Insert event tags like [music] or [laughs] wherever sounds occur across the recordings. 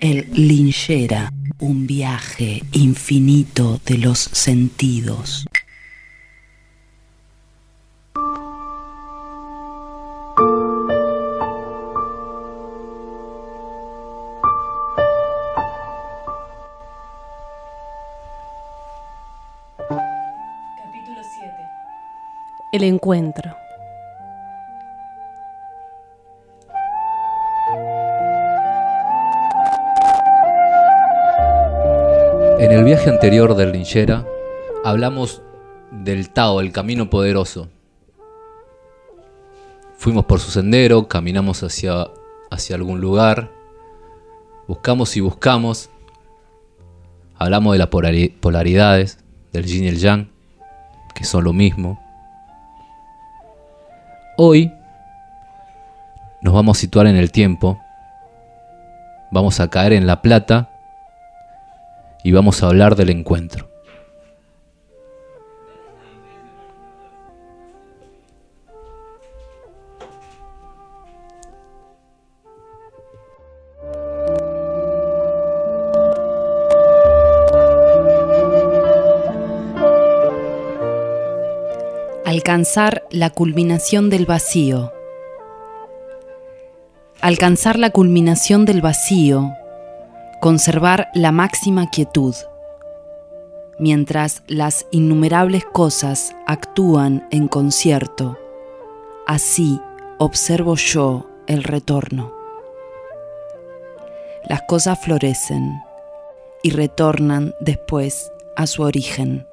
El linchera, un viaje infinito de los sentidos. Capítulo 7. El encuentro. El viaje anterior del Linchera hablamos del Tao, el camino poderoso. Fuimos por su sendero, caminamos hacia, hacia algún lugar, buscamos y buscamos, hablamos de las polari- polaridades, del yin y el yang, que son lo mismo. Hoy nos vamos a situar en el tiempo, vamos a caer en la plata y vamos a hablar del encuentro. Alcanzar la culminación del vacío. Alcanzar la culminación del vacío, conservar la máxima quietud, mientras las innumerables cosas actúan en concierto, así observo yo el retorno. Las cosas florecen y retornan después a su origen.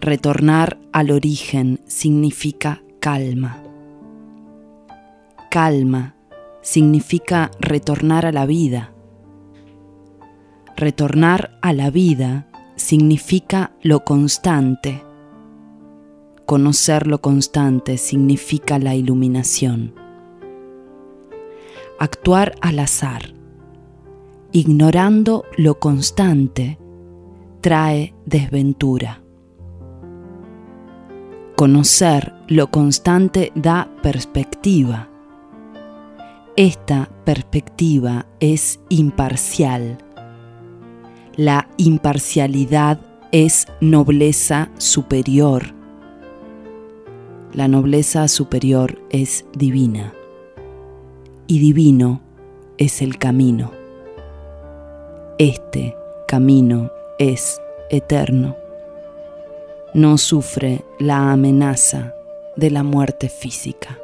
Retornar al origen significa calma. Calma significa retornar a la vida. Retornar a la vida significa lo constante. Conocer lo constante significa la iluminación. Actuar al azar, ignorando lo constante, trae desventura. Conocer lo constante da perspectiva. Esta perspectiva es imparcial. La imparcialidad es nobleza superior. La nobleza superior es divina. Y divino es el camino. Este camino es eterno no sufre la amenaza de la muerte física.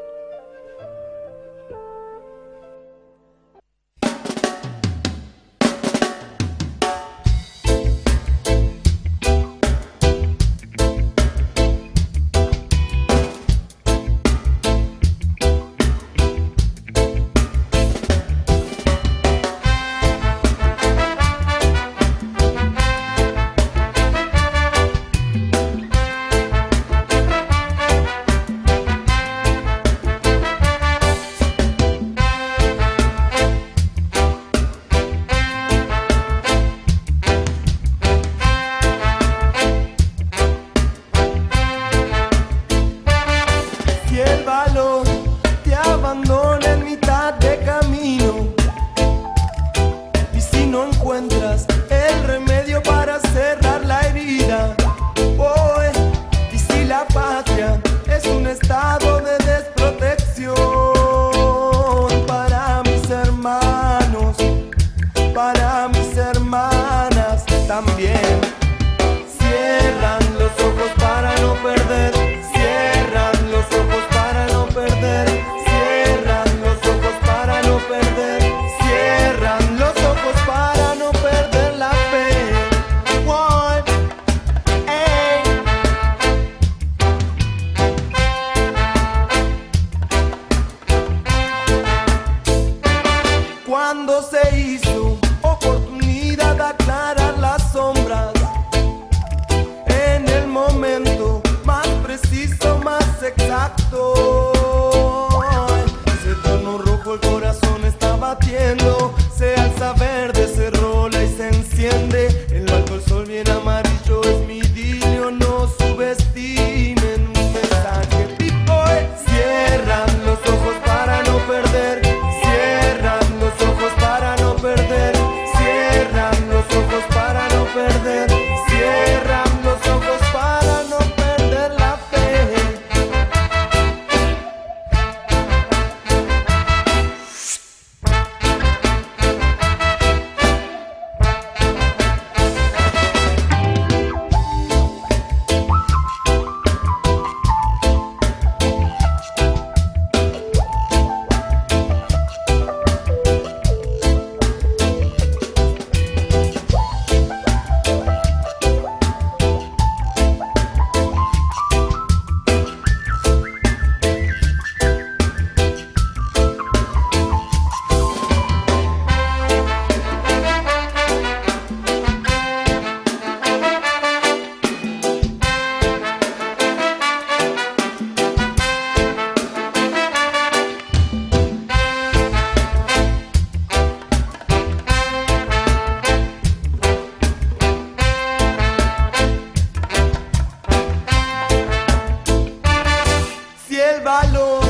regalo,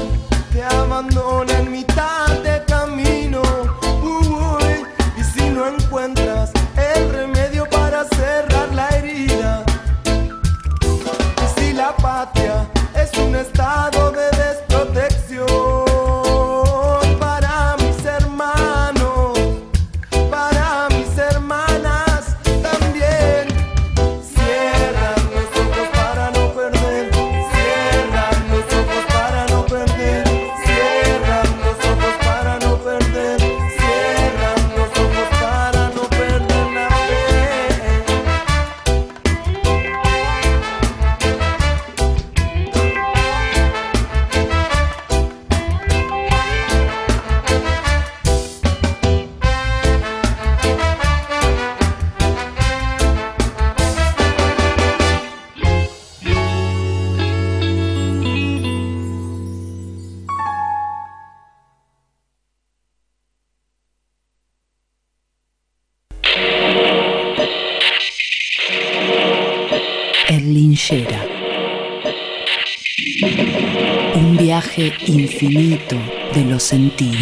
te en mi. De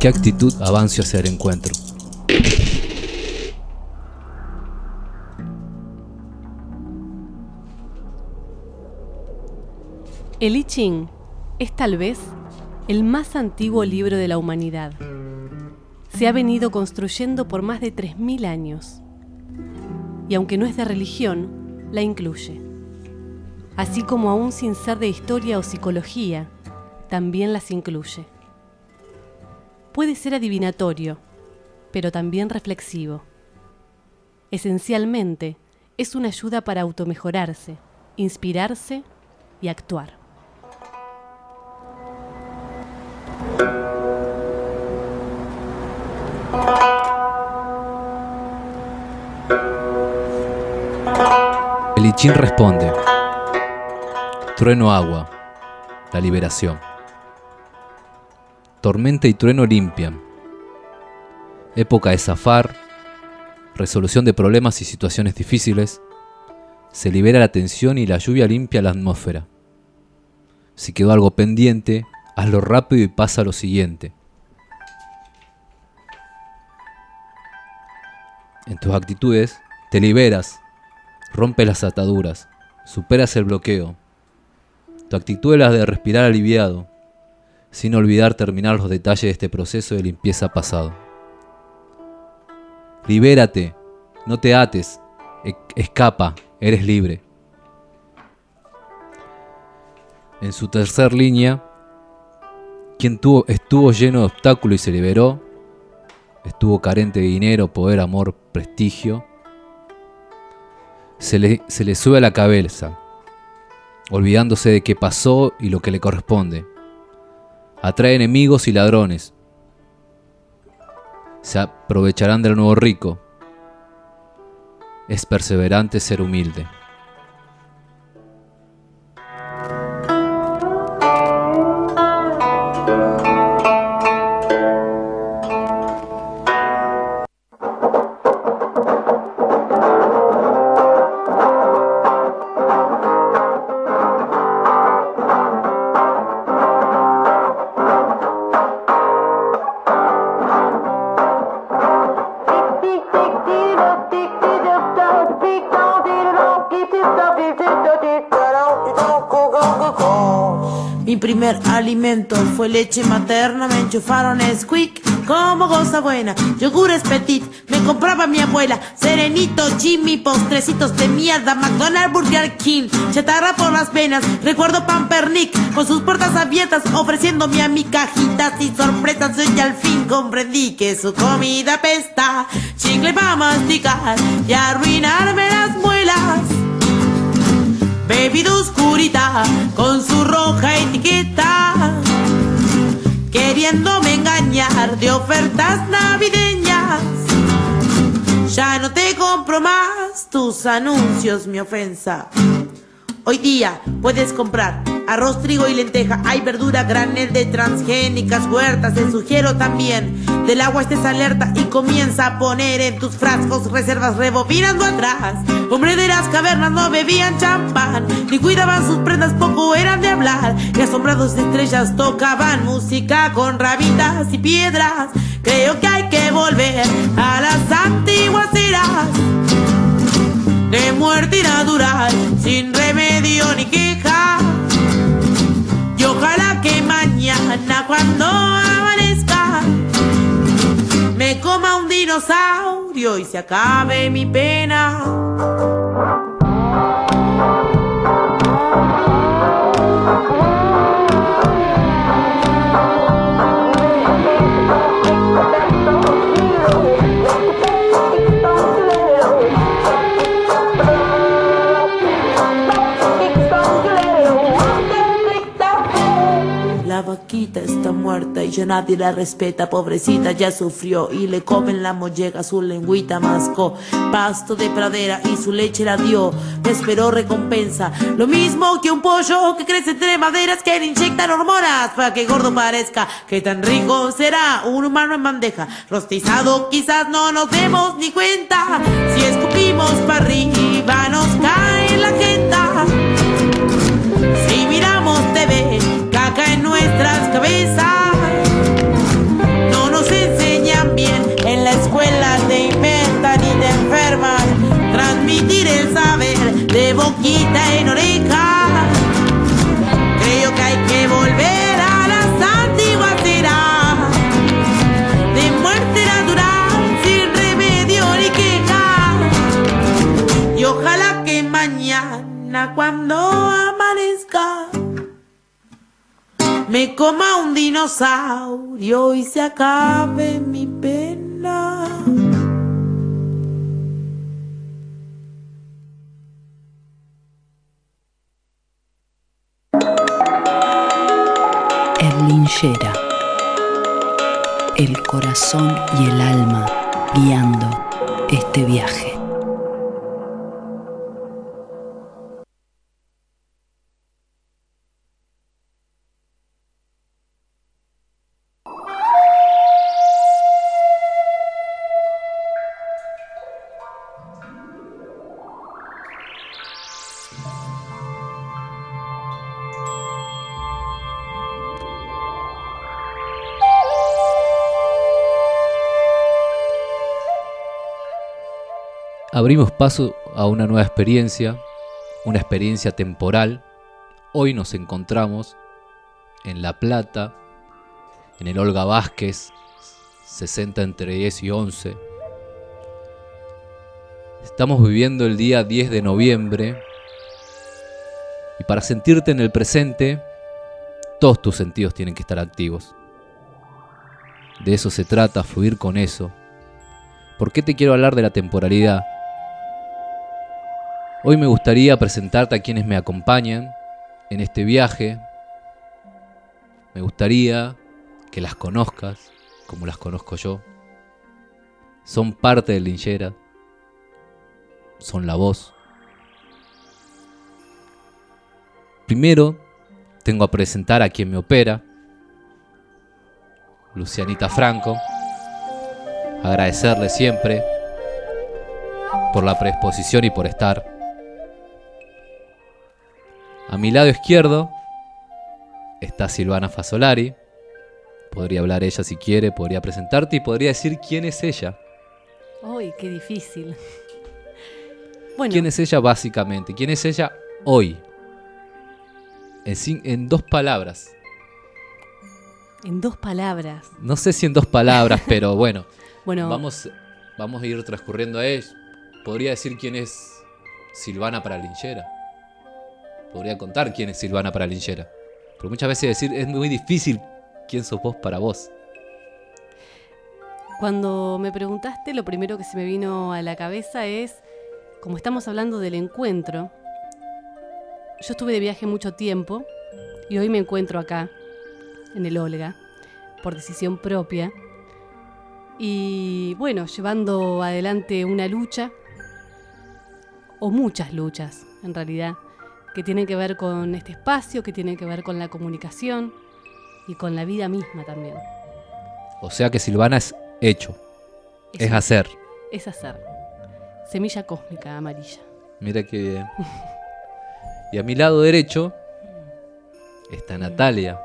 qué actitud avancio hacia el encuentro? El I Ching es tal vez el más antiguo libro de la humanidad. Se ha venido construyendo por más de 3.000 años. Y aunque no es de religión, la incluye. Así como aún sin ser de historia o psicología, también las incluye. Puede ser adivinatorio, pero también reflexivo. Esencialmente, es una ayuda para automejorarse, inspirarse y actuar. El I Ching responde. Trueno agua. La liberación. Tormenta y trueno limpian. Época de zafar. Resolución de problemas y situaciones difíciles. Se libera la tensión y la lluvia limpia la atmósfera. Si quedó algo pendiente, hazlo rápido y pasa a lo siguiente. En tus actitudes te liberas, rompes las ataduras, superas el bloqueo. Tu actitud es la de respirar aliviado, sin olvidar terminar los detalles de este proceso de limpieza pasado. Libérate, no te ates, e- escapa, eres libre. En su tercer línea, quien tuvo, estuvo lleno de obstáculos y se liberó, estuvo carente de dinero, poder, amor, prestigio, se le, se le sube a la cabeza, olvidándose de qué pasó y lo que le corresponde. Atrae enemigos y ladrones. Se aprovecharán del nuevo rico. Es perseverante ser humilde. Alimento fue leche materna, me enchufaron squeak como cosa buena. Yogures petit, me compraba mi abuela. Serenito, Jimmy, postrecitos de mierda, McDonald's, Burger King, chatarra por las venas. Recuerdo Pampernick con sus puertas abiertas, ofreciéndome a mi cajitas y sorpresas. Yo al fin comprendí que su comida pesta. Chicle para masticar y arruinarme las muelas. Bebida oscurita con su roja etiqueta. Queriéndome engañar de ofertas navideñas. Ya no te compro más tus anuncios, mi ofensa. Hoy día puedes comprar arroz, trigo y lenteja. Hay verdura granel de transgénicas huertas. Te sugiero también del agua estés alerta y comienza a poner en tus frascos reservas rebobinando atrás. Hombre de las cavernas no bebían champán ni cuidaban sus prendas, poco eran de hablar. Y asombrados de estrellas tocaban música con rabitas y piedras. Creo que hay que volver a las antiguas eras de muerte natural, sin remedio ni queja. Ojalá que mañana cuando amanezca me coma un dinosaurio y se acabe mi pena. Y ya nadie la respeta. Pobrecita ya sufrió y le comen la molleja, su lengüita mascó. Pasto de pradera y su leche la dio. Esperó recompensa. Lo mismo que un pollo que crece entre maderas que le inyectan hormonas para que gordo parezca. Que tan rico será un humano en bandeja. Rostizado quizás no nos demos ni cuenta. Si escupimos para arriba nos cae la jeta. Si miramos TV, nuestras cabezas. No nos enseñan bien, en la escuela te inventan y te enferman. Transmitir el saber de boquita en oreja. Me coma un dinosaurio y se acabe mi pena. Erlinchera. El corazón y el alma guiando este viaje. Abrimos paso a una nueva experiencia, una experiencia temporal. Hoy nos encontramos en La Plata, en el Olga Vázquez, 60 entre 10 y 11. Estamos viviendo el día 10 de noviembre y para sentirte en el presente, todos tus sentidos tienen que estar activos. De eso se trata, fluir con eso. ¿Por qué te quiero hablar de la temporalidad? Hoy me gustaría presentarte a quienes me acompañan en este viaje. Me gustaría que las conozcas como las conozco yo. Son parte de Linchera. Son la voz. Primero, tengo a presentar a quien me opera, Lucianita Franco. Agradecerle siempre por la predisposición y por estar. A mi lado izquierdo está Silvana Fasolari. Podría hablar ella si quiere, podría presentarte y podría decir quién es ella. Uy, qué difícil. Bueno, ¿Quién es ella básicamente? ¿Quién es ella hoy? En, en dos palabras. en dos palabras. No sé si en dos palabras, pero [laughs] bueno. Bueno, Vamos, vamos a ir transcurriendo a él. Podría decir quién es Silvana para Linchera. Podría contar quién es Silvana para Linchera. Pero muchas veces decir es muy difícil quién sos vos para vos. Cuando me preguntaste, lo primero que se me vino a la cabeza es, como estamos hablando del encuentro, yo estuve de viaje mucho tiempo y hoy me encuentro acá, en el Olga, por decisión propia. Y bueno, llevando adelante una lucha, o muchas luchas en realidad, que tienen que ver con este espacio, que tienen que ver con la comunicación y con la vida misma también. O sea que Silvana es hecho, es Eso hacer. es hacer. Semilla cósmica amarilla. Mira qué bien. Y a mi lado derecho está Natalia.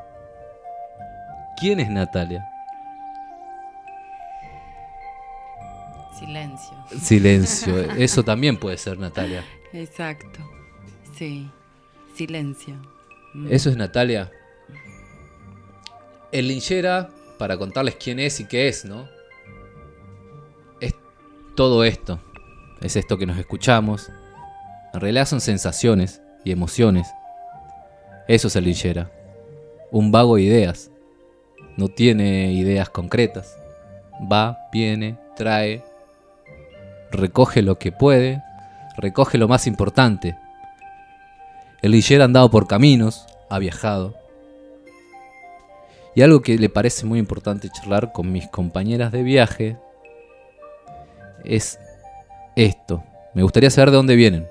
¿Quién es Natalia? Silencio. Silencio. Eso también puede ser Natalia. Exacto. Sí. Silencio. Mm. Eso es Natalia. El linchera, para contarles quién es y qué es, ¿no? Es todo esto. Es esto que nos escuchamos. En realidad son sensaciones y emociones. Eso es el linchera. Un vago de ideas. No tiene ideas concretas. Va, viene, trae, recoge lo que puede, recoge lo más importante. El linchera ha andado por caminos, ha viajado. Y algo que le parece muy importante charlar con mis compañeras de viaje es esto. Me gustaría saber de dónde vienen.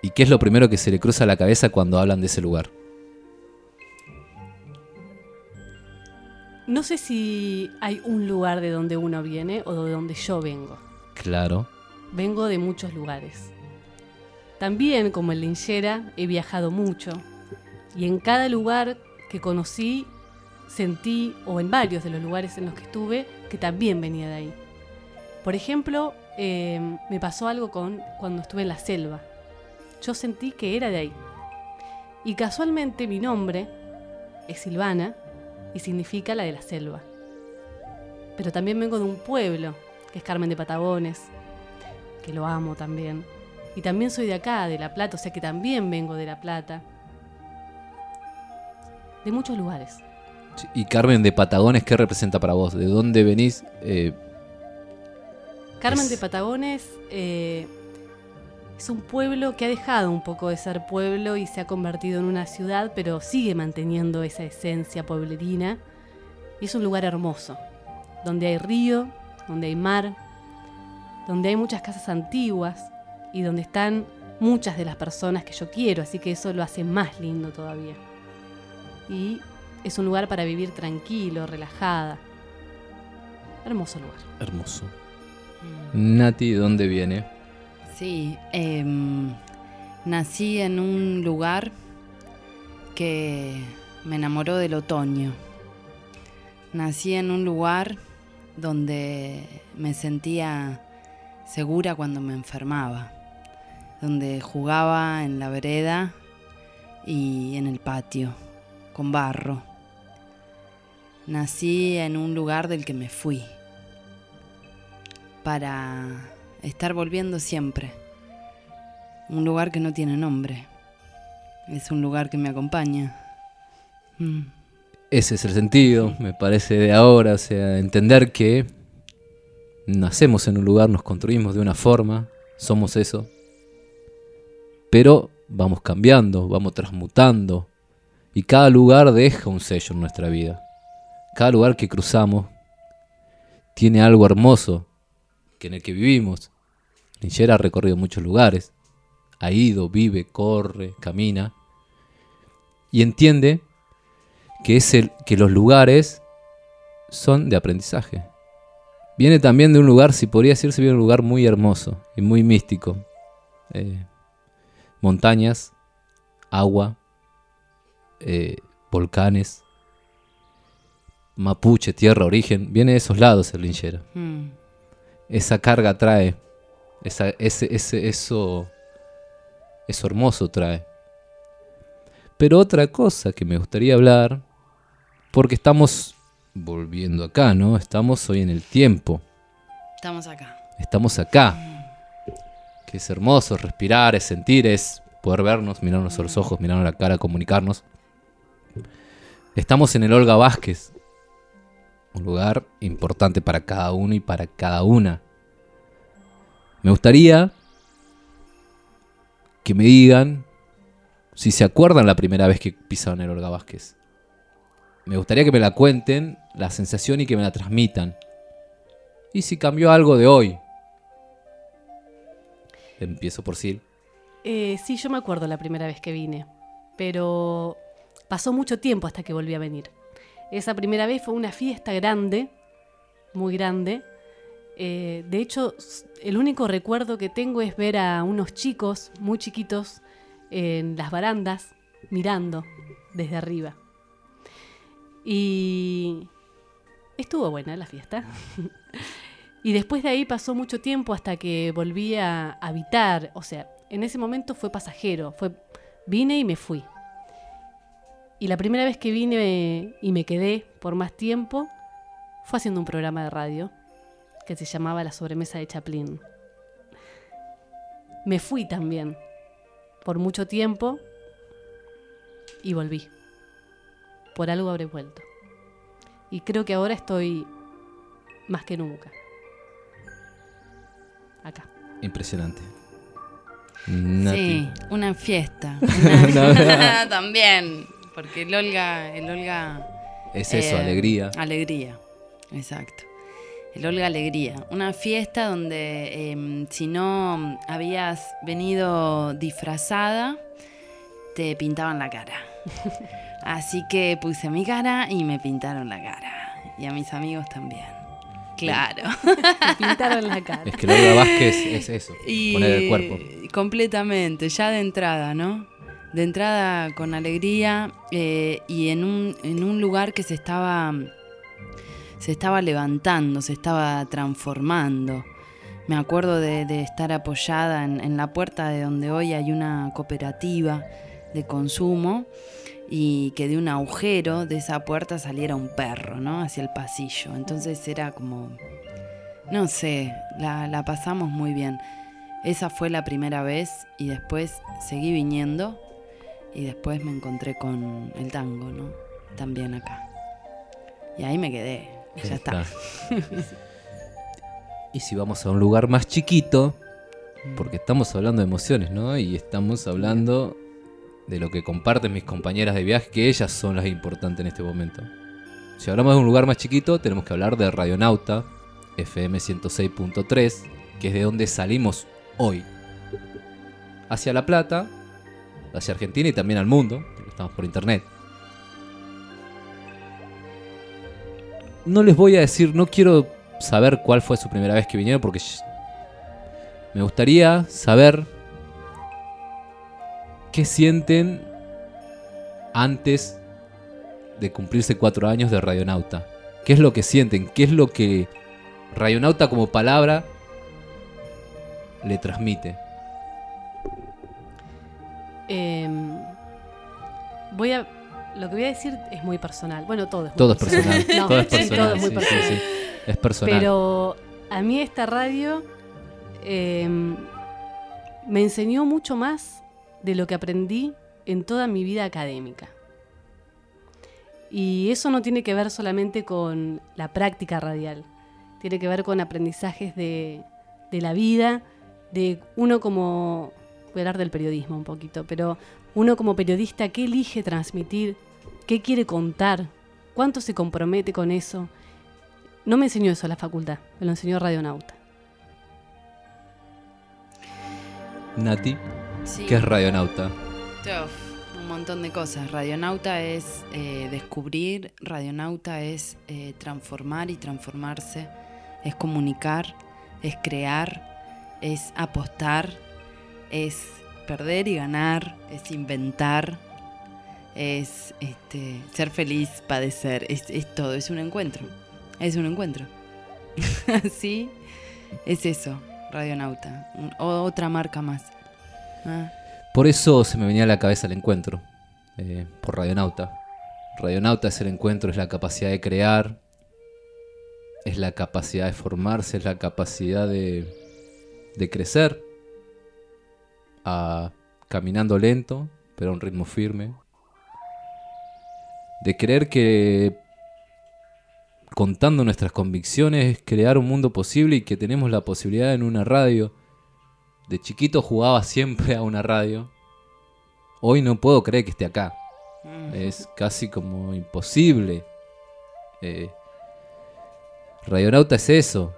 ¿Y qué es lo primero que se le cruza a la cabeza cuando hablan de ese lugar? No sé si hay un lugar de donde uno viene o de donde yo vengo. Claro. Vengo de muchos lugares. También, como en Linchera, he viajado mucho. Y en cada lugar que conocí, sentí, o en varios de los lugares en los que estuve, que también venía de ahí. Por ejemplo, eh, me pasó algo con cuando estuve en la selva. Yo sentí que era de ahí. Y casualmente mi nombre es Silvana y significa la de la selva. Pero también vengo de un pueblo, que es Carmen de Patagones, que lo amo también. Y también soy de acá, de La Plata, o sea que también vengo de La Plata. De muchos lugares. ¿Y Carmen de Patagones qué representa para vos? ¿De dónde venís? Eh, Carmen Es- de Patagones eh, es un pueblo que ha dejado un poco de ser pueblo y se ha convertido en una ciudad, pero sigue manteniendo esa esencia pueblerina. Y es un lugar hermoso, donde hay río, donde hay mar, donde hay muchas casas antiguas y donde están muchas de las personas que yo quiero, así que eso lo hace más lindo todavía. Y es un lugar para vivir tranquilo, relajada. Hermoso lugar. hermoso. Nati, ¿de dónde viene? Sí, em, nací en un lugar que me enamoró del otoño. Nací en un lugar donde me sentía segura cuando me enfermaba, donde jugaba en la vereda y en el patio, con barro. Nací en un lugar del que me fui para estar volviendo siempre. Un lugar que no tiene nombre. Es un lugar que me acompaña. Mm. Ese es el sentido, me parece, de ahora. O sea, entender que nacemos en un lugar, nos construimos de una forma, somos eso. Pero vamos cambiando, vamos transmutando. Y cada lugar deja un sello en nuestra vida. Cada lugar que cruzamos tiene algo hermoso que en el que vivimos. Linchera ha recorrido muchos lugares. Ha ido, vive, corre, camina. Y entiende que, es el, que los lugares son de aprendizaje. Viene también de un lugar, si podría decirse, viene de un lugar muy hermoso y muy místico. Eh, montañas, agua, eh, volcanes, mapuche, tierra, origen. Viene de esos lados el linchera. Mm. Esa carga trae, esa, ese, ese, eso, eso hermoso trae. Pero otra cosa que me gustaría hablar, porque estamos volviendo acá, ¿no? Estamos hoy en el tiempo, Estamos acá. estamos acá. Que es hermoso, es respirar, es sentir, es poder vernos, mirarnos a los ojos, mirarnos a la cara, comunicarnos. Estamos en el Olga Vázquez, un lugar importante para cada uno y para cada una. Me gustaría que me digan si se acuerdan la primera vez que pisaron el Olga Vázquez. Me gustaría que me la cuenten, la sensación y que me la transmitan. Y si cambió algo de hoy. Empiezo por Sil. Eh, sí, yo me acuerdo la primera vez que vine, pero pasó mucho tiempo hasta que volví a venir. Esa primera vez fue una fiesta grande, muy grande. Eh, de hecho, el único recuerdo que tengo es ver a unos chicos muy chiquitos en las barandas mirando desde arriba. Y estuvo buena la fiesta. [laughs] Y después de ahí pasó mucho tiempo hasta que volví a habitar. O sea, en ese momento fue pasajero. Fue, vine y me fui. Y la primera vez que vine y me quedé por más tiempo fue haciendo un programa de radio que se llamaba La sobremesa de Chaplin. Me fui también por mucho tiempo y volví. Por algo habré vuelto. Y creo que ahora estoy más que nunca. Acá. Impresionante. Nati. Sí, una fiesta. [laughs] Una- [laughs] También, porque el Olga, el Olga Es eso, Eh, alegría. Alegría, exacto. El Olga Alegría, una fiesta donde em, si no habías venido disfrazada, te pintaban la cara. [laughs] Así que puse mi cara y me pintaron la cara. Y a mis amigos también. Claro. [laughs] Pintaron la cara. Es que Olga Vázquez es eso, Y poner el cuerpo. completamente, ya de entrada, ¿no? De entrada con alegría eh, y en un, en un lugar que se estaba, se estaba levantando, se estaba transformando. Me acuerdo de, de estar apoyada en, en la puerta de donde hoy hay una cooperativa de consumo y que de un agujero de esa puerta saliera un perro, ¿no? Hacia el pasillo. Entonces era como, no sé, la, la pasamos muy bien. Esa fue la primera vez y después seguí viniendo y después me encontré con el tango, ¿no? También acá. Y ahí me quedé. Ya está. y si vamos a un lugar más chiquito, porque estamos hablando de emociones, ¿no? Y estamos hablando de lo que comparten mis compañeras de viaje, que ellas son las importantes en este momento. Si hablamos de un lugar más chiquito, tenemos que hablar de Radionauta, FM 106.3, que es de donde salimos hoy. Hacia La Plata, hacia Argentina y también al mundo, porque estamos por internet. No les voy a decir, no quiero saber cuál fue su primera vez que vinieron, porque me gustaría saber qué sienten antes de cumplirse cuatro años de Radionauta. ¿Qué es lo que sienten? ¿Qué es lo que Radionauta como palabra le transmite? Em, voy a. Lo que voy a decir es muy personal. Bueno, todo es muy Todo es personal. [laughs] No, todo es personal. todo es muy personal. sí, sí. Es personal. Pero a mí esta radio em, me enseñó mucho más de lo que aprendí en toda mi vida académica. Y eso no tiene que ver solamente con la práctica radial, tiene que ver con aprendizajes de, de la vida, de uno como, voy a hablar del periodismo un poquito, pero uno como periodista, ¿qué elige transmitir? ¿Qué quiere contar? ¿Cuánto se compromete con eso? No me enseñó eso la facultad, me lo enseñó Radionauta. Nati, Sí. ¿qué es Radionauta? Uf, un montón de cosas. Radionauta es eh, descubrir, radionauta es eh, transformar y transformarse, es comunicar, es crear, es apostar, es perder y ganar, es inventar, es este, ser feliz, padecer, es, es todo, es un encuentro, es un encuentro. [laughs] Así es eso, radionauta, o- otra marca más. Ah. Por eso se me venía a la cabeza el encuentro, eh, por Radionauta. Radionauta es el encuentro, es la capacidad de crear, es la capacidad de formarse, es la capacidad de, de crecer, caminando lento, pero a un ritmo firme. De creer que contando nuestras convicciones es crear un mundo posible y que tenemos la posibilidad en una radio de chiquito jugaba siempre a una radio. Hoy no puedo creer que esté acá. Es casi como imposible. Eh, Radionauta es eso.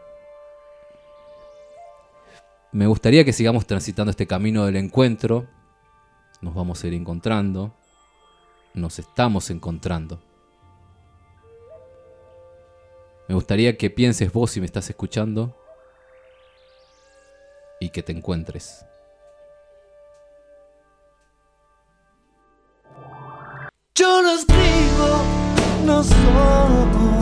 Me gustaría que sigamos transitando este camino del encuentro. Nos vamos a ir encontrando. Nos estamos encontrando. Me gustaría que pienses vos si me estás escuchando y que te encuentres. Yo no escribo, no soy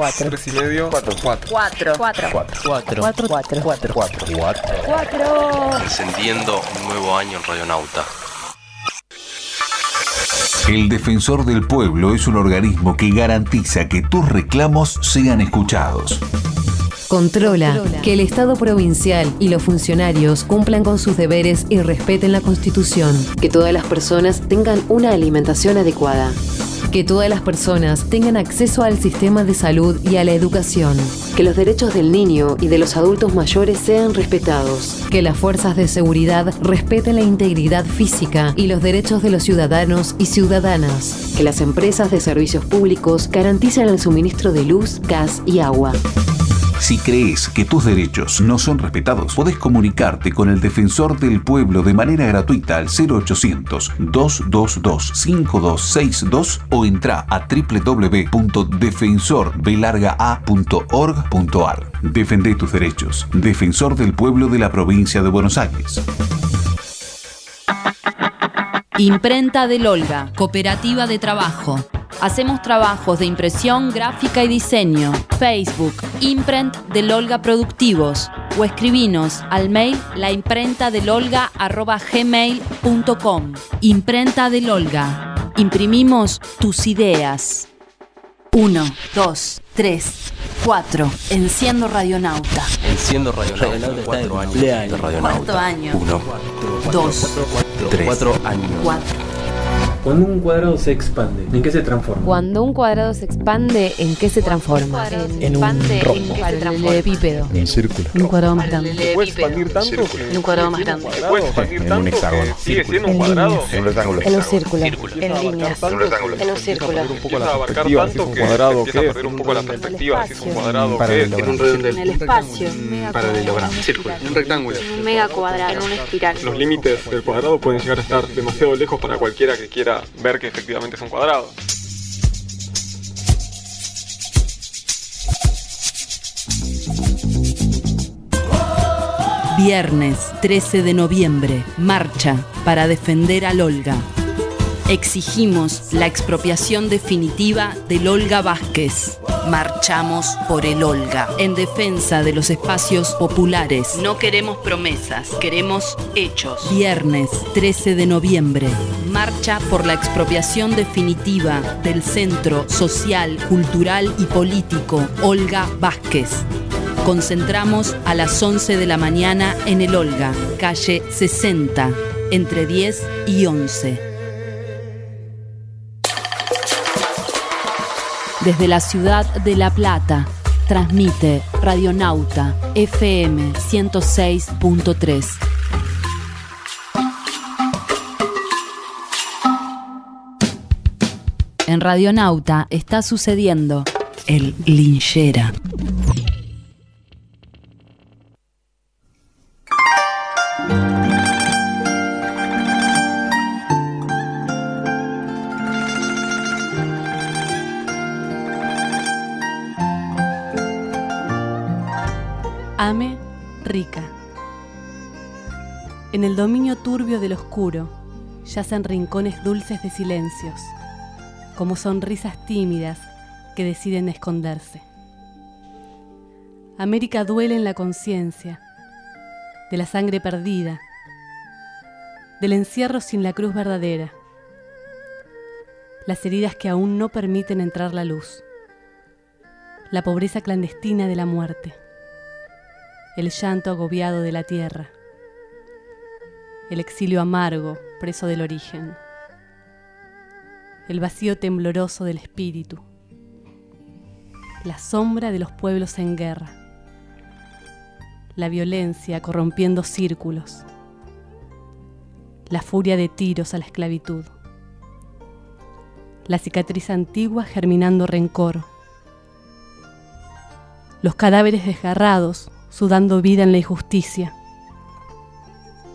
4. 3 y medio. 4. 4. 4. 4. 4. 4. 4. 4. Encendiendo un nuevo año en Radionauta. El Defensor del Pueblo es un organismo que garantiza que tus reclamos sean escuchados. Controla que el Estado provincial y los funcionarios cumplan con sus deberes y respeten la Constitución. Que todas las personas tengan una alimentación adecuada. Que todas las personas tengan acceso al sistema de salud y a la educación. Que los derechos del niño y de los adultos mayores sean respetados. Que las fuerzas de seguridad respeten la integridad física y los derechos de los ciudadanos y ciudadanas. Que las empresas de servicios públicos garanticen el suministro de luz, gas y agua. Si crees que tus derechos no son respetados, podés comunicarte con el Defensor del Pueblo de manera gratuita al 0800-222-5262 o entra a www.defensorbelargaa.org.ar. Defende tus derechos. Defensor del Pueblo de la Provincia de Buenos Aires. Imprenta del Olga, Cooperativa de Trabajo. Hacemos trabajos de impresión, gráfica y diseño. Facebook, Imprent del Olga Productivos. O escribinos al mail laimprentadelolga.gmail.com Imprenta del Olga. Imprimimos tus ideas. Uno, dos, tres, cuatro. Enciendo Radionauta. Enciendo Radionauta. Cuatro años de Radionauta. Cuarto año. Uno. Dos, Tres. Cuatro años. cuatro. Cuando un cuadrado se expande, ¿en qué se transforma? Cuando un cuadrado se expande, ¿en qué se transforma? En un rombo. ¿En qué se paralelepípedo. En un círculo. En un cuadrado más grande. ¿Se puede expandir tanto? En un cuadrado más grande. ¿Se puede expandir En un tanto hexágono. sigue siendo En un cuadrado? En un rectángulo. En un círculo. En líneas. tanto que En un círculo. empieza a abarcar tanto que empieza a perder un poco la perspectiva si es un cuadrado o qué es. En un redondel. En el espacio. Paralelogramo. Círculo, un rectángulo. Un mega cuadrado. En una espiral. Los límites del cuadrado pueden llegar a estar demasiado lejos para cualquiera que quiera ver que efectivamente es un cuadrado. Viernes 13 de noviembre, marcha para defender al Olga. Exigimos la expropiación definitiva del Olga Vázquez. Marchamos por el Olga, en defensa de los espacios populares. No queremos promesas, queremos hechos. Viernes 13 de noviembre, marcha por la expropiación definitiva del Centro Social, Cultural y Político Olga Vázquez. Concentramos a las 11 de la mañana en el Olga, calle 60, entre 10 y 11. Desde la ciudad de La Plata, transmite Radionauta FM 106.3. En Radionauta está sucediendo el linchera. Ame rica. En el dominio turbio del oscuro yacen rincones dulces de silencios, como sonrisas tímidas que deciden esconderse. América duele en la conciencia, de la sangre perdida, del encierro sin la cruz verdadera, las heridas que aún no permiten entrar la luz, la pobreza clandestina de la muerte el llanto agobiado de la tierra, el exilio amargo preso del origen, el vacío tembloroso del espíritu, la sombra de los pueblos en guerra, la violencia corrompiendo círculos, la furia de tiros a la esclavitud, la cicatriz antigua germinando rencor, los cadáveres desgarrados sudando vida en la injusticia,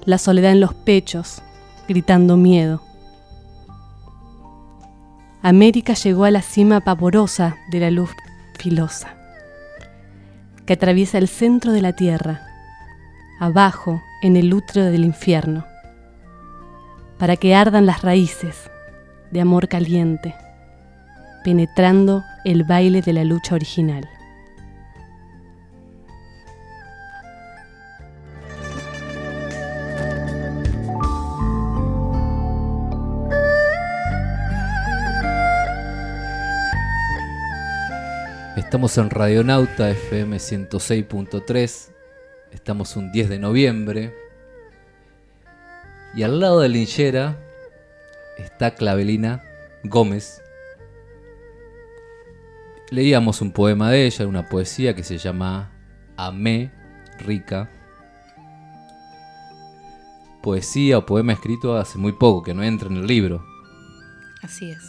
la soledad en los pechos, gritando miedo. América llegó a la cima pavorosa de la luz filosa, que atraviesa el centro de la tierra, abajo en el útero del infierno, para que ardan las raíces de amor caliente, penetrando el baile de la lucha original. Estamos en Radionauta FM 106.3. Estamos un 10 de noviembre. Y al lado de Linchera está Clavelina Gómez. Leíamos un poema de ella, una poesía que se llama Amé Rica. Poesía o poema escrito hace muy poco, que no entra en el libro. Así es.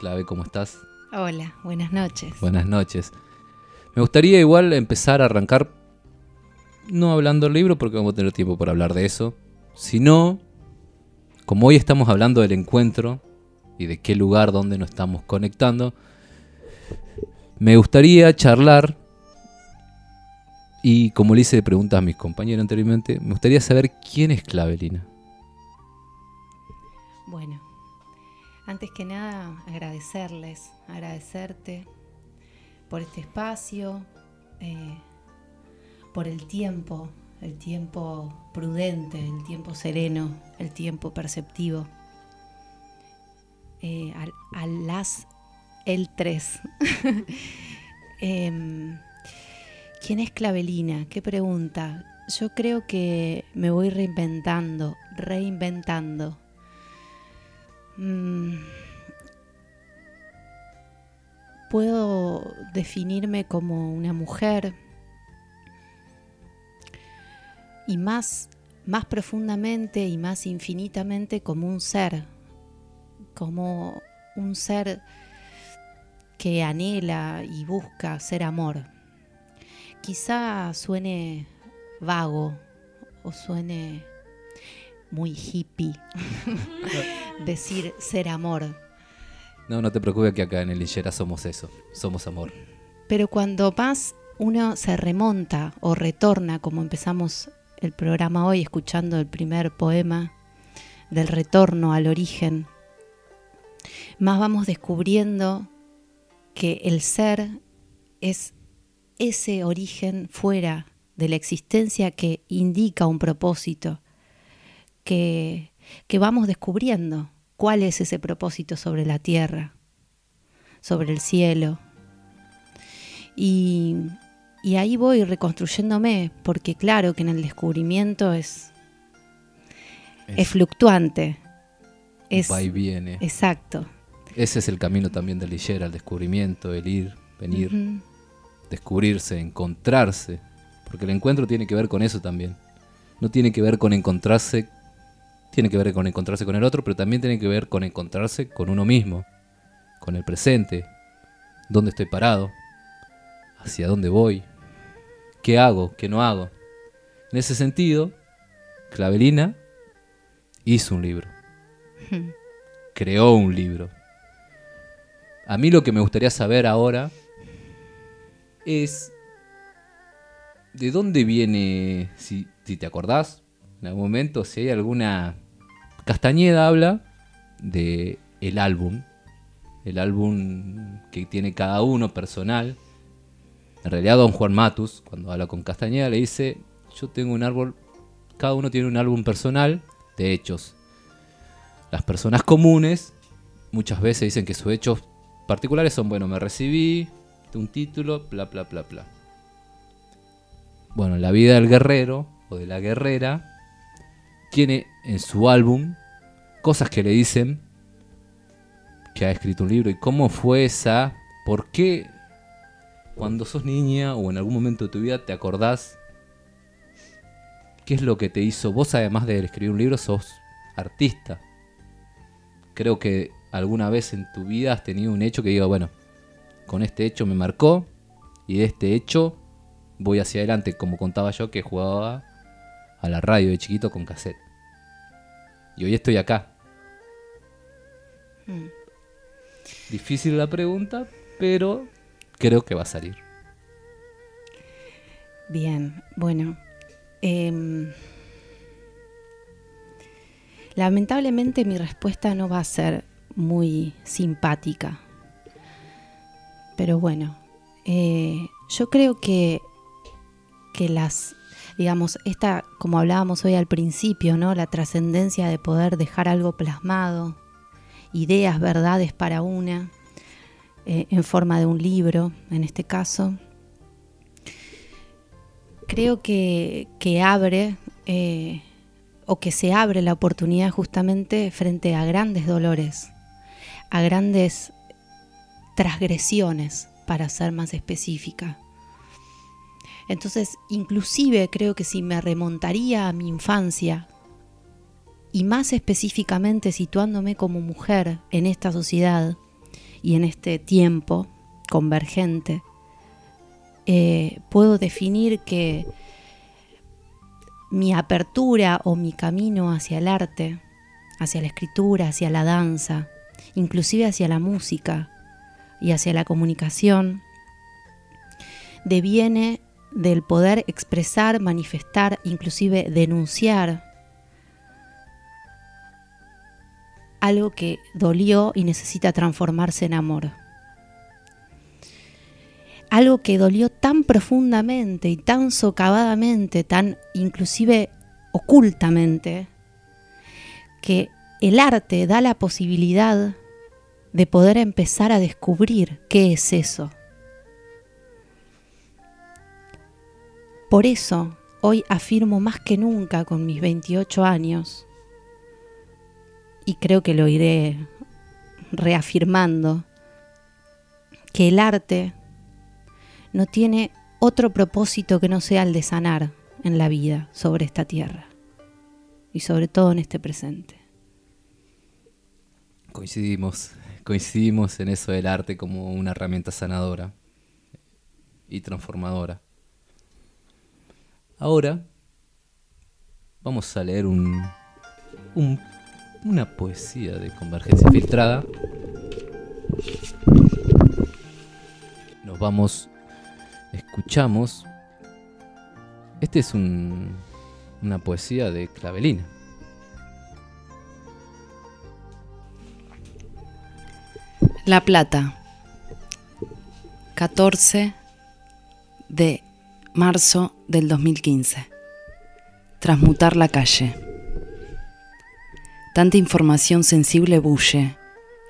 Clave, ¿cómo estás? Hola, buenas noches. Buenas noches. Me gustaría igual empezar a arrancar, no hablando del libro porque vamos a tener tiempo para hablar de eso, sino, como hoy estamos hablando del encuentro y de qué lugar donde nos estamos conectando, me gustaría charlar, y como le hice preguntas a mis compañeros anteriormente, me gustaría saber quién es Clavelina. Bueno, antes que nada, agradecerles, agradecerte por este espacio, eh, por el tiempo, el tiempo prudente, el tiempo sereno, el tiempo perceptivo. Eh, a las el 3. [laughs] Em, ¿Quién es Clavelina? ¿Qué pregunta? Yo creo que me voy reinventando, reinventando Mm, puedo definirme como una mujer y más, más profundamente y más infinitamente como un ser, como un ser que anhela y busca ser amor. Quizá suene vago o suene muy hippie [laughs] decir ser amor. No, no te preocupes que acá en el Lillera somos eso, somos amor. Pero cuando más uno se remonta o retorna, como empezamos el programa hoy escuchando el primer poema del retorno al origen, más vamos descubriendo que el ser es ese origen fuera de la existencia que indica un propósito, que, que vamos descubriendo cuál es ese propósito sobre la tierra, sobre el cielo. Y, y ahí voy reconstruyéndome, porque claro que en el descubrimiento es, es, es fluctuante. Es, va y viene. Exacto. Ese es el camino también del Lillera, el descubrimiento, el ir, venir, uh -huh. descubrirse, encontrarse. Porque el encuentro tiene que ver con eso también. No tiene que ver con encontrarse, tiene que ver con encontrarse con el otro, pero también tiene que ver con encontrarse con uno mismo, con el presente, dónde estoy parado, hacia dónde voy, qué hago, qué no hago. En ese sentido, Clavelina hizo un libro, creó un libro. A mí lo que me gustaría saber ahora es de dónde viene, si, si, te acordás, en algún momento, si hay alguna... Castañeda habla de el álbum, el álbum que tiene cada uno personal. En realidad don Juan Matus, cuando habla con Castañeda, le dice, yo tengo un árbol, cada uno tiene un álbum personal de hechos. Las personas comunes muchas veces dicen que sus hechos particulares son, bueno, me recibí, un título, bla, bla, bla, bla. Bueno, la vida del guerrero o de la guerrera tiene en su álbum cosas que le dicen que ha escrito un libro. Y cómo fue esa, por qué cuando sos niña o en algún momento de tu vida te acordás qué es lo que te hizo, vos además de escribir un libro sos artista. Creo que alguna vez en tu vida has tenido un hecho que diga, bueno, con este hecho me marcó y de este hecho voy hacia adelante, como contaba yo que jugaba a la radio de chiquito con cassette. Y hoy estoy acá. Mm. Difícil la pregunta, pero creo que va a salir. Bien, bueno. Eh, lamentablemente mi respuesta no va a ser muy simpática. Pero bueno, eh, yo creo que, que las, digamos, esta, como hablábamos hoy al principio, ¿no? La trascendencia de poder dejar algo plasmado, ideas, verdades para una, eh, en forma de un libro, en este caso. Creo que, que abre eh, o que se abre la oportunidad justamente frente a grandes dolores, a grandes transgresiones, para ser más específica. Entonces, inclusive creo que si me remontaría a mi infancia, y más específicamente situándome como mujer en esta sociedad y en este tiempo convergente, eh, puedo definir que mi apertura o mi camino hacia el arte, hacia la escritura, hacia la danza, inclusive hacia la música, y hacia la comunicación, deviene del poder expresar, manifestar, inclusive denunciar algo que dolió y necesita transformarse en amor. Algo que dolió tan profundamente y tan socavadamente, tan inclusive ocultamente, que el arte da la posibilidad de poder empezar a descubrir qué es eso. Por eso, hoy afirmo más que nunca con mis 28 años y creo que lo iré reafirmando, que el arte no tiene otro propósito que no sea el de sanar en la vida sobre esta tierra y sobre todo en este presente. Coincidimos, coincidimos en eso del arte como una herramienta sanadora y transformadora. Ahora vamos a leer un, un una poesía de convergencia filtrada. Nos vamos, escuchamos. Este es un, una poesía de Clavelina. La Plata, 14 de marzo del 2015. Transmutar la calle. Tanta información sensible bulle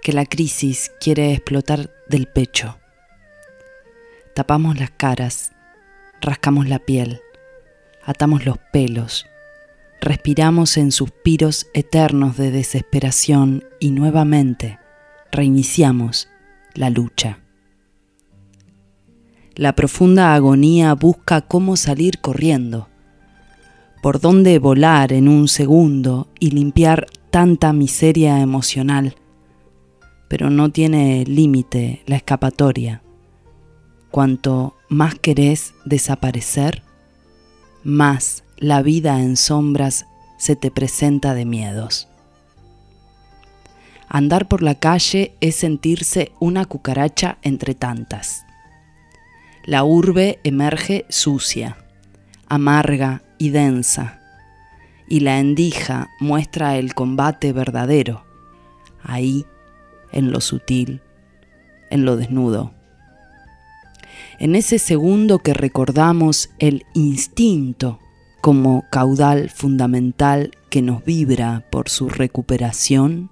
que la crisis quiere explotar del pecho. Tapamos las caras, rascamos la piel, atamos los pelos, respiramos en suspiros eternos de desesperación y nuevamente reiniciamos la lucha. La profunda agonía busca cómo salir corriendo, por dónde volar en un segundo y limpiar tanta miseria emocional, pero no tiene límite la escapatoria. Cuanto más querés desaparecer, más la vida en sombras se te presenta de miedos. Andar por la calle es sentirse una cucaracha entre tantas. La urbe emerge sucia, amarga y densa y la endija muestra el combate verdadero, ahí, en lo sutil, en lo desnudo. En ese segundo que recordamos el instinto como caudal fundamental que nos vibra por su recuperación,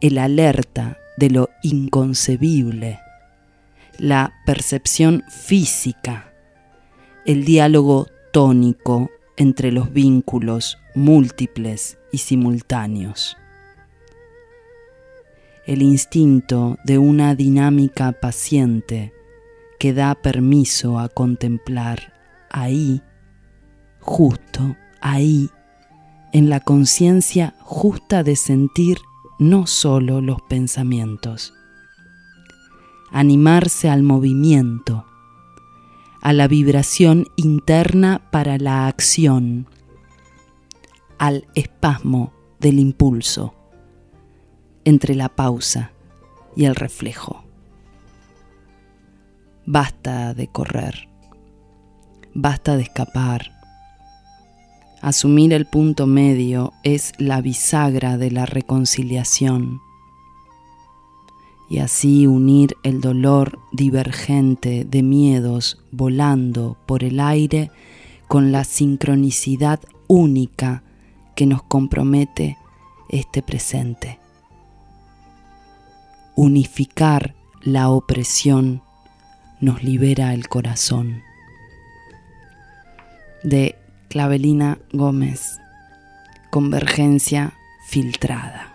el alerta de lo inconcebible, la percepción física, el diálogo tónico entre los vínculos múltiples y simultáneos. El instinto de una dinámica paciente que da permiso a contemplar ahí, justo ahí, en la conciencia justa de sentir no solo los pensamientos. Animarse al movimiento, a la vibración interna para la acción, al espasmo del impulso, entre la pausa y el reflejo. Basta de correr, basta de escapar. Asumir el punto medio es la bisagra de la reconciliación y así unir el dolor divergente de miedos volando por el aire con la sincronicidad única que nos compromete este presente. Unificar la opresión nos libera el corazón. De Clavelina Gómez, Convergencia Filtrada.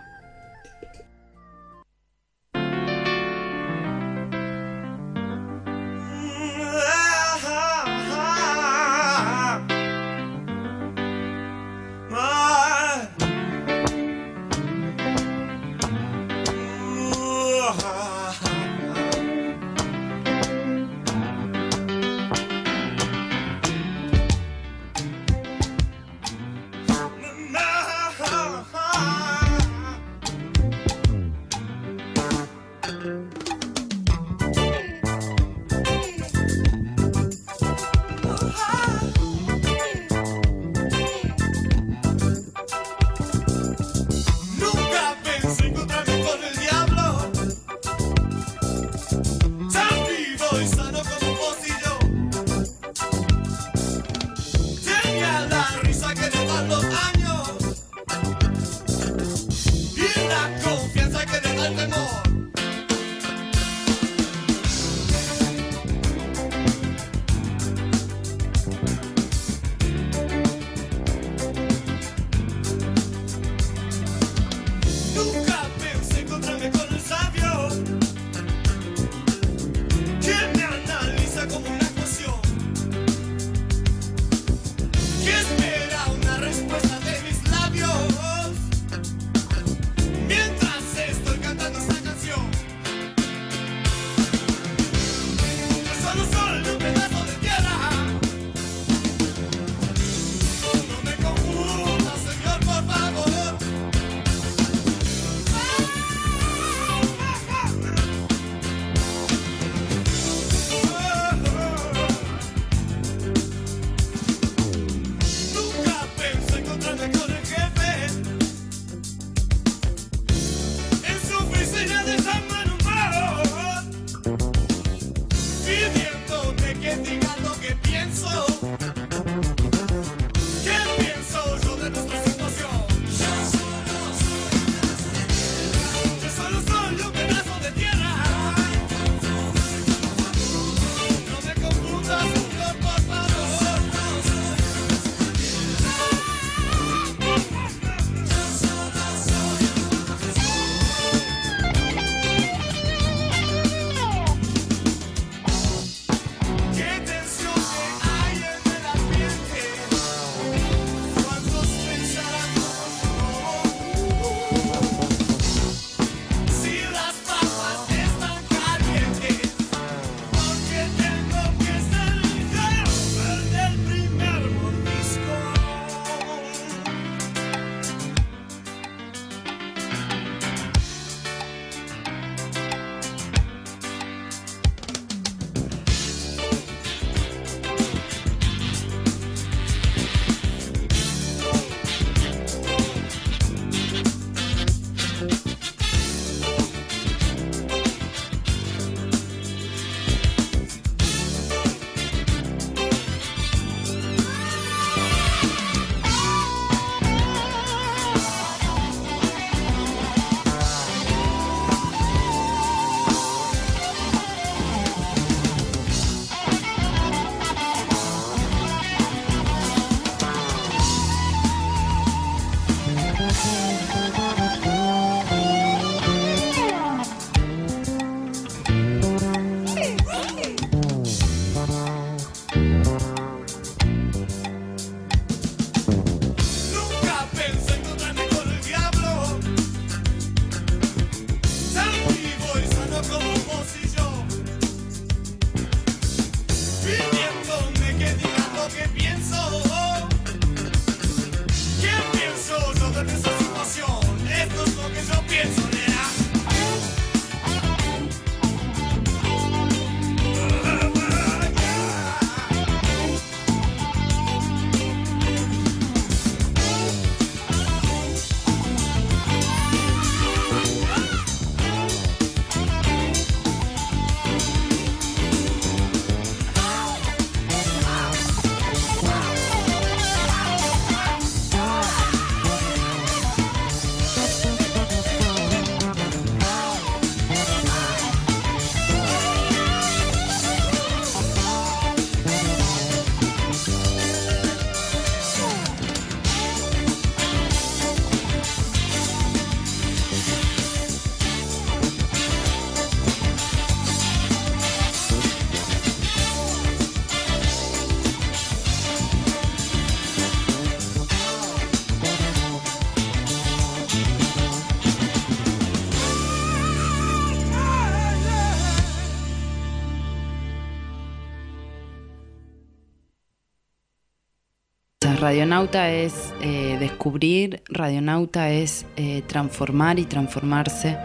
Radionauta es eh, descubrir, radionauta es eh, transformar y transformarse,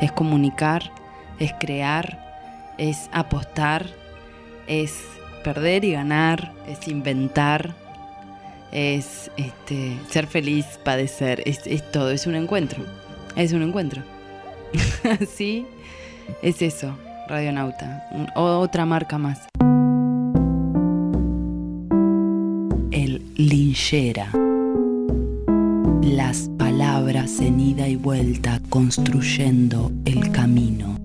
es comunicar, es crear, es apostar, es perder y ganar, es inventar, es este, ser feliz, padecer, es, todo, es un encuentro, es un encuentro. [laughs] Así es eso, radionauta, un- otra marca más. Linchera. Las palabras en ida y vuelta construyendo el camino.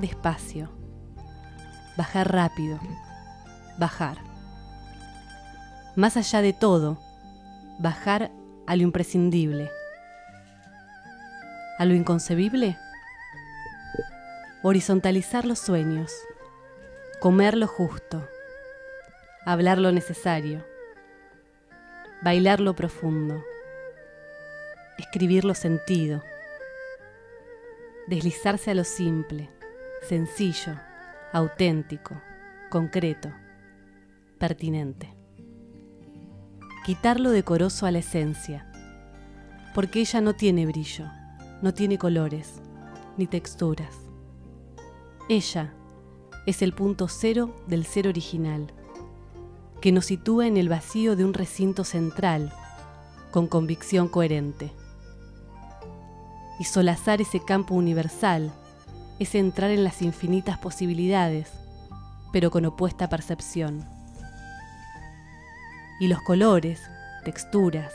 Despacio. Bajar rápido. Bajar. Más allá de todo, bajar a lo imprescindible. A lo inconcebible. Horizontalizar los sueños. Comer lo justo. Hablar lo necesario. Bailar lo profundo. Escribir lo sentido deslizarse a lo simple, sencillo, auténtico, concreto, pertinente. Quitar lo decoroso a la esencia, porque ella no tiene brillo, no tiene colores, ni texturas. Ella es el punto cero del ser original, que nos sitúa en el vacío de un recinto central, con convicción coherente y solazar ese campo universal es entrar en las infinitas posibilidades, pero con opuesta percepción. Y los colores, texturas,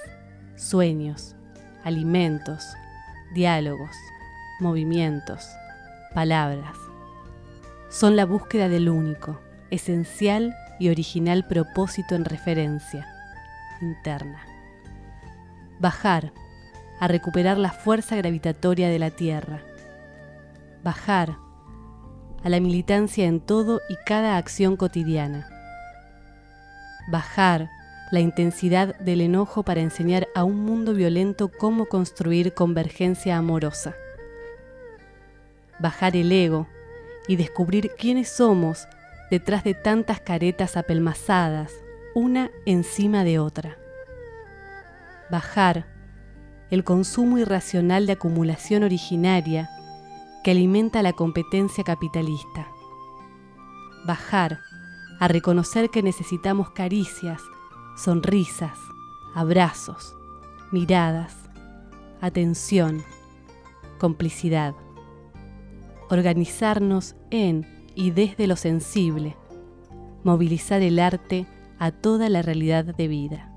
sueños, alimentos, diálogos, movimientos, palabras, son la búsqueda del único, esencial y original propósito en referencia, interna. Bajar a recuperar la fuerza gravitatoria de la Tierra. Bajar a la militancia en todo y cada acción cotidiana. Bajar la intensidad del enojo para enseñar a un mundo violento cómo construir convergencia amorosa. Bajar el ego y descubrir quiénes somos detrás de tantas caretas apelmazadas, una encima de otra. Bajar el consumo irracional de acumulación originaria que alimenta la competencia capitalista. Bajar a reconocer que necesitamos caricias, sonrisas, abrazos, miradas, atención, complicidad. Organizarnos en y desde lo sensible, movilizar el arte a toda la realidad de vida.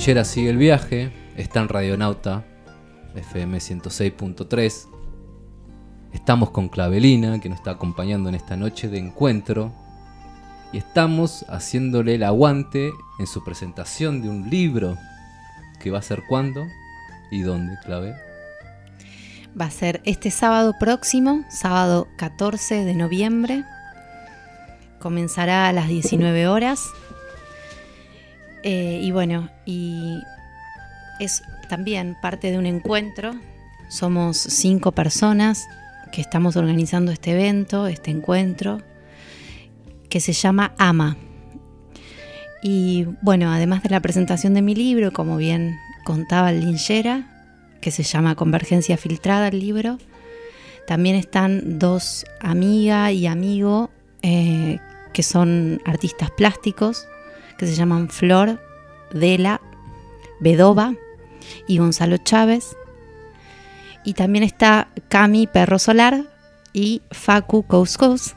El linchera sigue el viaje, está en Radionauta, FM 106.3. Estamos con Clavelina, que nos está acompañando en esta noche de encuentro. Y estamos haciéndole el aguante en su presentación de un libro que va a ser cuándo y dónde, Clave. Va a ser este sábado próximo, sábado 14 de noviembre. Comenzará a las 19 horas. Eh, y bueno, y es también parte de un encuentro. Somos cinco personas que estamos organizando este evento, este encuentro, que se llama AMA. Y bueno, además de la presentación de mi libro, como bien contaba el Linchera, que se llama Convergencia Filtrada el libro, también están dos amiga y amigo eh, que son artistas plásticos, que se llaman Flor Dela Bedova y Gonzalo Chávez. Y también está Cami Perro Solar y Facu Couscous,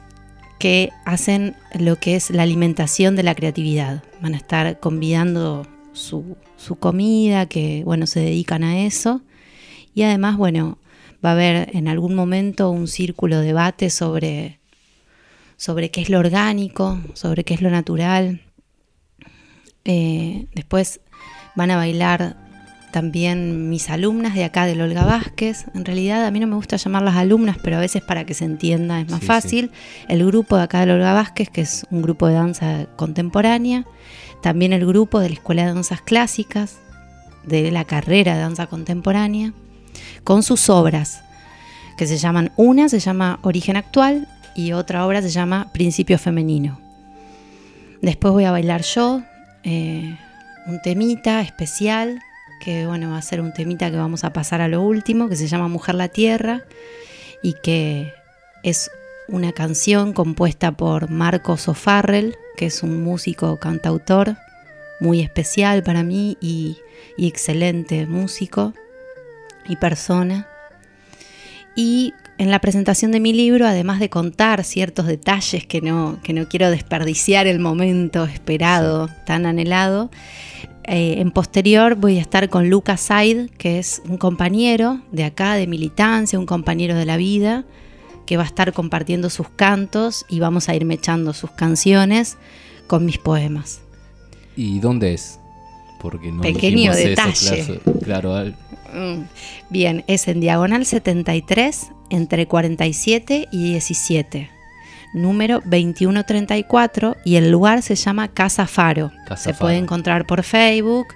que hacen lo que es la alimentación de la creatividad. Van a estar convidando su, su comida, que bueno, se dedican a eso. Y además, bueno, Va a haber en algún momento un círculo de debate sobre, sobre qué es lo orgánico, sobre qué es lo natural. Eh, después van a bailar también mis alumnas de acá del Olga Vázquez. En realidad a mí no me gusta llamarlas alumnas, pero a veces para que se entienda es más Sí, fácil. El grupo de acá del Olga Vázquez, que es un grupo de danza contemporánea. También el grupo de la Escuela de Danzas Clásicas, de la carrera de danza contemporánea, con sus obras, que se llaman, una se llama Origen Actual y otra obra se llama Principio Femenino. Después voy a bailar yo, eh, un temita especial, que bueno, va a ser un temita que vamos a pasar a lo último, que se llama Mujer la Tierra, y que es una canción compuesta por Marcos O'Farrell, que es un músico cantautor muy especial para mí y, y excelente músico y persona. Y en la presentación de mi libro, además de contar ciertos detalles que no, que no quiero desperdiciar el momento esperado, tan anhelado, eh, en posterior voy a estar con Lucas Said, que es un compañero de acá, de militancia, un compañero de la vida, que va a estar compartiendo sus cantos y vamos a ir mechando sus canciones con mis poemas. ¿Y dónde es? Porque no Pequeño dijimos eso, detalle. claro, claro, Bien, es en diagonal 73, entre 47 y 17. Número 2134 y el lugar se llama Casa Faro. Casa se Faro. puede encontrar por Facebook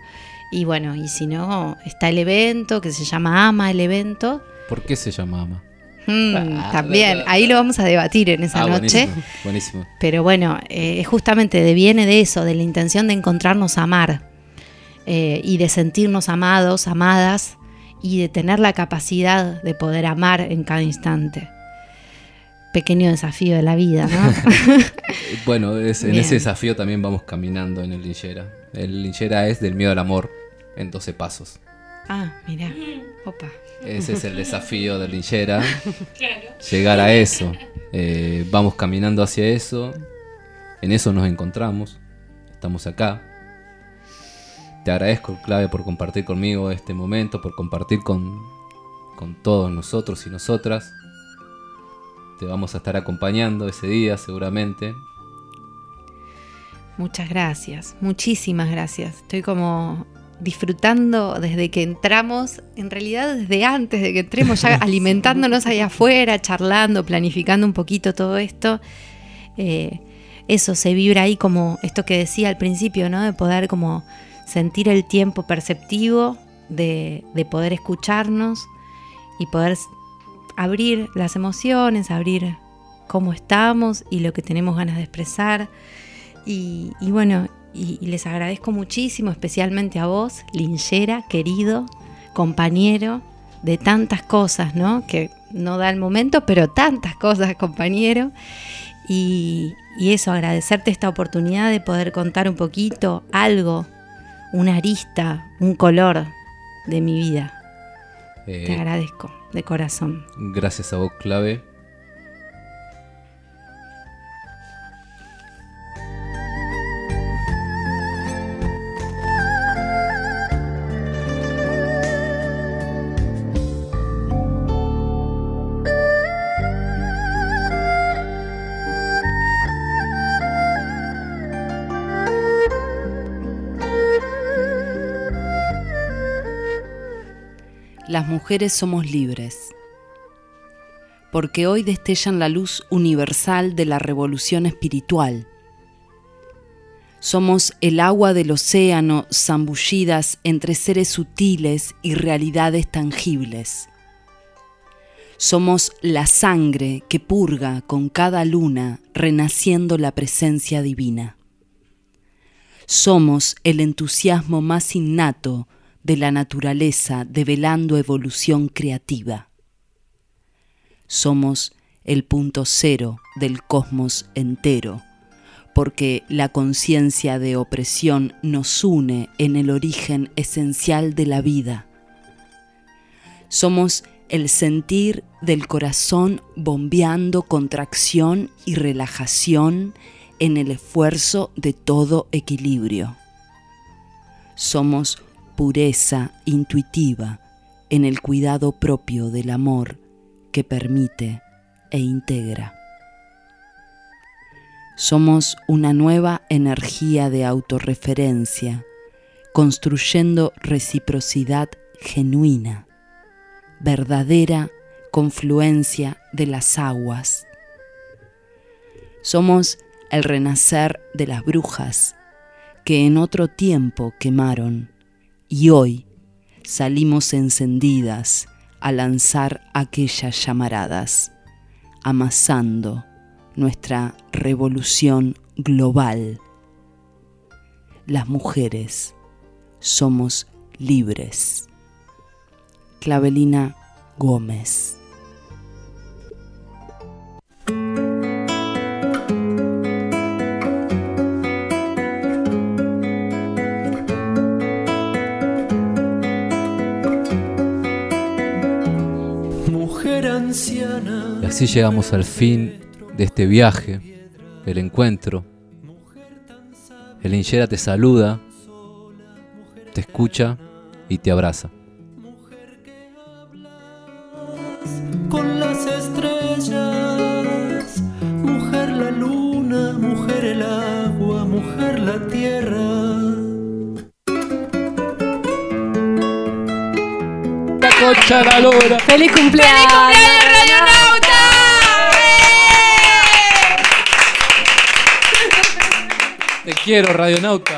y bueno, y si no, está el evento que se llama AMA el evento. ¿Por qué se llama Ama? Mm, Ah, también, ah, ahí lo vamos a debatir en esa Ah, noche. buenísimo, buenísimo. Pero bueno, eh, justamente de- viene de eso, de la intención de encontrarnos a amar eh, y de sentirnos amados, amadas y de tener la capacidad de poder amar en cada instante. Pequeño desafío de la vida, ¿no? [laughs] [laughs] Bueno, es- en ese desafío también vamos caminando en el linchera. El linchera es del miedo al amor en 12 pasos. ah, mira, opa. Ese es el [laughs] desafío del linchera. Llegar a eso. Eh, vamos caminando hacia eso. En eso nos encontramos. Estamos acá. Te agradezco, Clave, por compartir conmigo este momento, por compartir con, con todos nosotros y nosotras. Te vamos a estar acompañando ese día, seguramente. Muchas gracias, muchísimas gracias. Estoy como disfrutando desde que entramos, en realidad desde antes de que entremos, ya [laughs] alimentándonos ahí afuera, charlando, planificando un poquito todo esto. Eh, eso se vibra ahí como esto que decía al principio, ¿no? De poder como sentir el tiempo perceptivo, de, de poder escucharnos y poder abrir las emociones, abrir cómo estamos y lo que tenemos ganas de expresar. Y, bueno, y, les agradezco muchísimo, especialmente a vos, Linchera, querido, compañero de tantas cosas, ¿no? Que no da el momento, pero tantas cosas, compañero. Y eso, agradecerte esta oportunidad de poder contar un poquito, algo, una arista, un color de mi vida. Eh, Te agradezco, de corazón. Gracias a vos, Clave. Las mujeres somos libres, porque hoy destellan la luz universal de la revolución espiritual. Somos el agua del océano zambullidas entre seres sutiles y realidades tangibles. Somos la sangre que purga con cada luna, renaciendo la presencia divina. Somos el entusiasmo más innato de la naturaleza develando evolución creativa. Somos el punto cero del cosmos entero, porque la conciencia de opresión nos une en el origen esencial de la vida. Somos el sentir del corazón bombeando contracción y relajación en el esfuerzo de todo equilibrio. Somos pureza intuitiva, en el cuidado propio del amor que permite e integra. Somos una nueva energía de autorreferencia, construyendo reciprocidad genuina, verdadera confluencia de las aguas. Somos el renacer de las brujas que en otro tiempo quemaron y hoy salimos encendidas a lanzar aquellas llamaradas, amasando nuestra revolución global. Las mujeres somos libres. Clavelina Gómez. Y así llegamos al fin de este viaje, el encuentro. El Inchera te saluda, te escucha y te abraza. Concha la lora. ¡Feliz cumpleaños! Te quiero, Radionauta.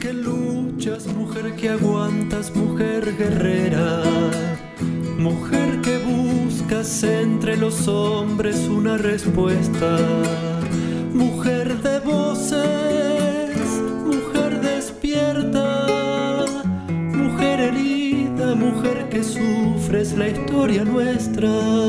Que luchas, mujer que aguantas, mujer guerrera. Mujer que buscas entre los hombres una respuesta. Mujer de voces, mujer despierta. Mujer herida, mujer que sufres la historia nuestra.